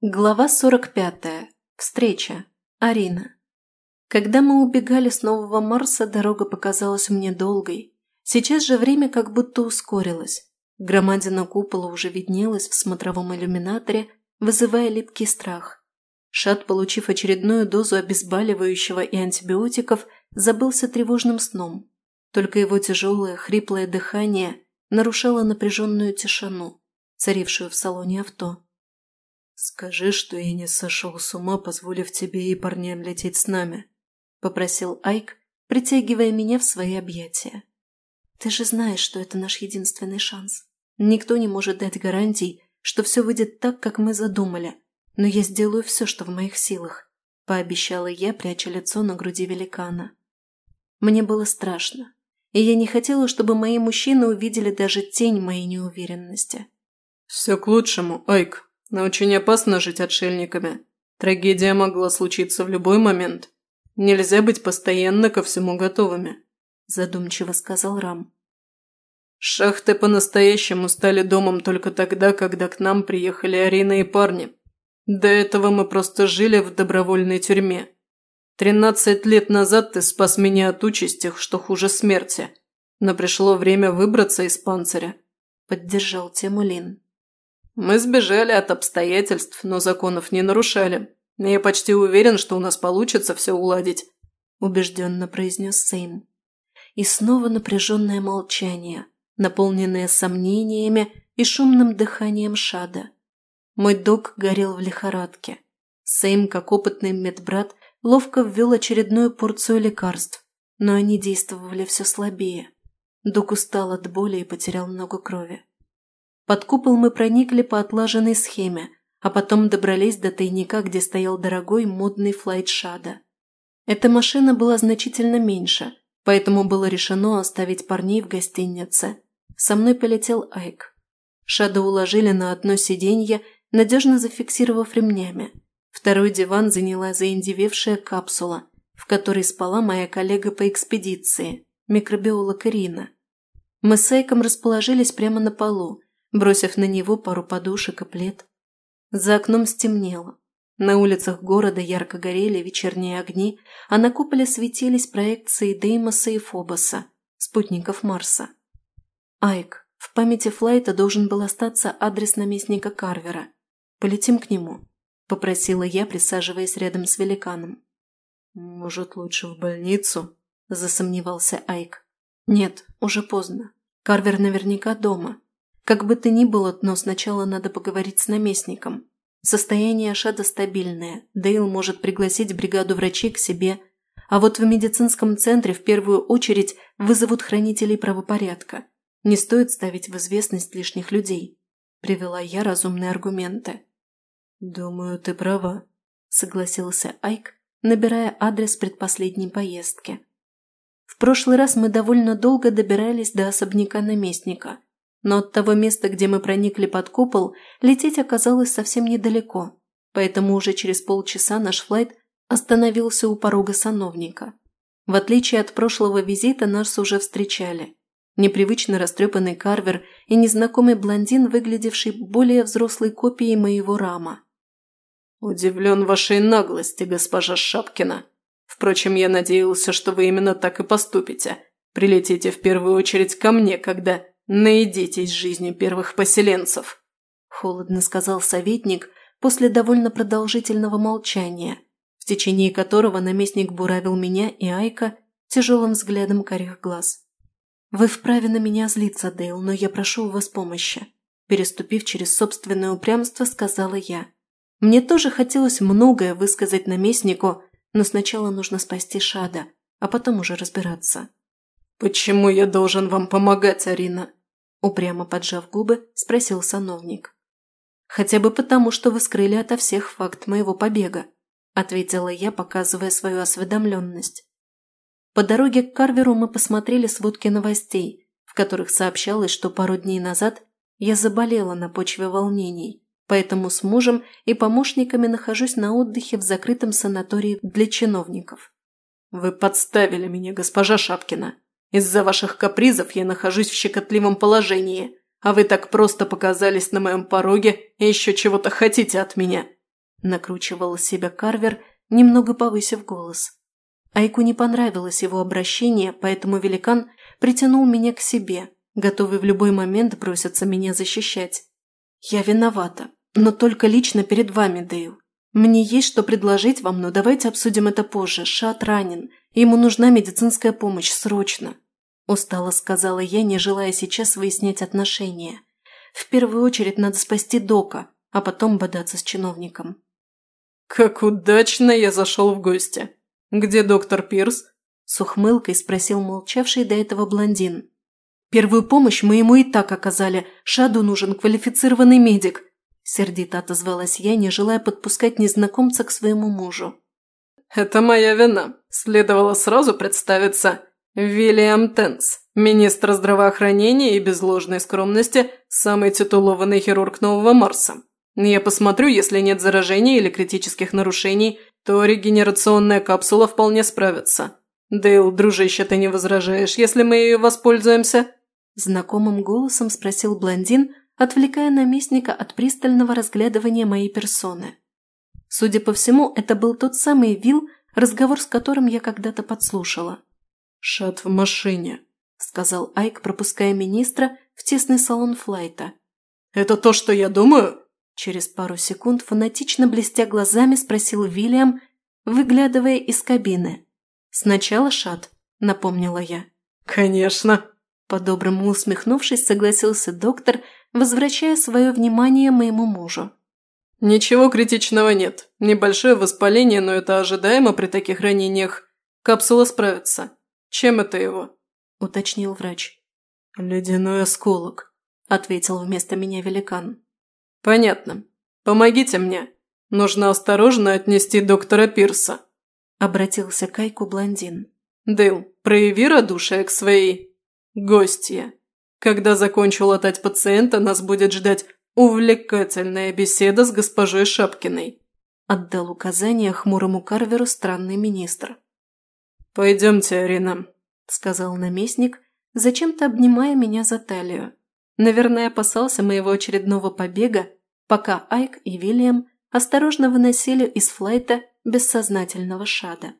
Глава 45. Встреча. Арина. Когда мы убегали с нового Марса, дорога показалась мне долгой. Сейчас же время как будто ускорилось. Громадина купола уже виднелась в смотровом иллюминаторе, вызывая липкий страх. Шат, получив очередную дозу обезболивающего и антибиотиков, забылся тревожным сном. Только его тяжелое, хриплое дыхание нарушало напряженную тишину, царившую в салоне авто. «Скажи, что я не сошел с ума, позволив тебе и парням лететь с нами», – попросил Айк, притягивая меня в свои объятия. «Ты же знаешь, что это наш единственный шанс. Никто не может дать гарантий, что все выйдет так, как мы задумали, но я сделаю все, что в моих силах», – пообещала я, пряча лицо на груди великана. Мне было страшно, и я не хотела, чтобы мои мужчины увидели даже тень моей неуверенности. «Все к лучшему, Айк», но очень опасно жить отшельниками. Трагедия могла случиться в любой момент. Нельзя быть постоянно ко всему готовыми», – задумчиво сказал Рам. «Шахты по-настоящему стали домом только тогда, когда к нам приехали Арина и парни. До этого мы просто жили в добровольной тюрьме. Тринадцать лет назад ты спас меня от участи, что хуже смерти. Но пришло время выбраться из панциря», – поддержал тему Лин. Мы сбежали от обстоятельств, но законов не нарушали. Я почти уверен, что у нас получится все уладить», – убежденно произнес Сейм. И снова напряженное молчание, наполненное сомнениями и шумным дыханием Шада. Мой док горел в лихорадке. Сейм, как опытный медбрат, ловко ввел очередную порцию лекарств, но они действовали все слабее. Док устал от боли и потерял много крови. Под купол мы проникли по отлаженной схеме, а потом добрались до тайника, где стоял дорогой модный флайт Шада. Эта машина была значительно меньше, поэтому было решено оставить парней в гостинице. Со мной полетел Айк. Шада уложили на одно сиденье, надежно зафиксировав ремнями. Второй диван заняла заиндевевшая капсула, в которой спала моя коллега по экспедиции, микробиолог Ирина. Мы с Айком расположились прямо на полу, бросив на него пару подушек и плед. За окном стемнело. На улицах города ярко горели вечерние огни, а на куполе светились проекции Деймоса и Фобоса, спутников Марса. «Айк, в памяти Флайта должен был остаться адрес наместника Карвера. Полетим к нему», – попросила я, присаживаясь рядом с великаном. «Может, лучше в больницу?» – засомневался Айк. «Нет, уже поздно. Карвер наверняка дома. Как бы то ни было, но сначала надо поговорить с наместником. Состояние Ашада стабильное, Дейл может пригласить бригаду врачей к себе, а вот в медицинском центре в первую очередь вызовут хранителей правопорядка. Не стоит ставить в известность лишних людей. Привела я разумные аргументы. «Думаю, ты права», – согласился Айк, набирая адрес предпоследней поездки. В прошлый раз мы довольно долго добирались до особняка наместника – но от того места, где мы проникли под купол, лететь оказалось совсем недалеко, поэтому уже через полчаса наш флайт остановился у порога сановника. В отличие от прошлого визита, нас уже встречали. Непривычно растрепанный карвер и незнакомый блондин, выглядевший более взрослой копией моего рама. «Удивлен вашей наглости, госпожа Шапкина. Впрочем, я надеялся, что вы именно так и поступите. Прилетите в первую очередь ко мне, когда «Наедитесь жизнью первых поселенцев», – холодно сказал советник после довольно продолжительного молчания, в течение которого наместник буравил меня и Айка тяжелым взглядом карих глаз. «Вы вправе на меня злиться, Дейл, но я прошу у вас помощи», – переступив через собственное упрямство, сказала я. Мне тоже хотелось многое высказать наместнику, но сначала нужно спасти Шада, а потом уже разбираться. «Почему я должен вам помогать, Арина?» Упрямо поджав губы, спросил сановник. «Хотя бы потому, что вы скрыли ото всех факт моего побега», ответила я, показывая свою осведомленность. По дороге к Карверу мы посмотрели сводки новостей, в которых сообщалось, что пару дней назад я заболела на почве волнений, поэтому с мужем и помощниками нахожусь на отдыхе в закрытом санатории для чиновников. «Вы подставили меня, госпожа Шапкина», из-за ваших капризов я нахожусь в щекотливом положении, а вы так просто показались на моем пороге и еще чего-то хотите от меня», – накручивал себя Карвер, немного повысив голос. Айку не понравилось его обращение, поэтому великан притянул меня к себе, готовый в любой момент броситься меня защищать. «Я виновата, но только лично перед вами, Дейл. Мне есть что предложить вам, но давайте обсудим это позже. Шат ранен, ему нужна медицинская помощь, срочно!» Устало сказала я, не желая сейчас выяснять отношения. В первую очередь надо спасти Дока, а потом бодаться с чиновником. «Как удачно я зашел в гости! Где доктор Пирс?» С ухмылкой спросил молчавший до этого блондин. «Первую помощь мы ему и так оказали. Шаду нужен квалифицированный медик», – сердито отозвалась я, не желая подпускать незнакомца к своему мужу. «Это моя вина. Следовало сразу представиться. Вильям Тенс, министр здравоохранения и без ложной скромности, самый титулованный хирург Нового Марса. Я посмотрю, если нет заражений или критических нарушений, то регенерационная капсула вполне справится. Дейл, дружище, ты не возражаешь, если мы ее воспользуемся?» Знакомым голосом спросил блондин, отвлекая наместника от пристального разглядывания моей персоны. Судя по всему, это был тот самый Вил, разговор с которым я когда-то подслушала. «Шат в машине», – сказал Айк, пропуская министра в тесный салон флайта. «Это то, что я думаю?» Через пару секунд, фанатично блестя глазами, спросил Вильям, выглядывая из кабины. «Сначала шат», – напомнила я. «Конечно!» По-доброму усмехнувшись, согласился доктор, возвращая свое внимание моему мужу. «Ничего критичного нет. Небольшое воспаление, но это ожидаемо при таких ранениях. Капсула справится. Чем это его?» – уточнил врач. «Ледяной осколок», – ответил вместо меня великан. «Понятно. Помогите мне. Нужно осторожно отнести доктора Пирса», – обратился к Кайку блондин. «Дэл, прояви радушие к своей гостье. Когда закончу латать пациента, нас будет ждать увлекательная беседа с госпожой Шапкиной», – отдал указание хмурому Карверу странный министр. «Пойдемте, Арина», – сказал наместник, зачем-то обнимая меня за талию. Наверное, опасался моего очередного побега, пока Айк и Вильям осторожно выносили из флайта бессознательного шада.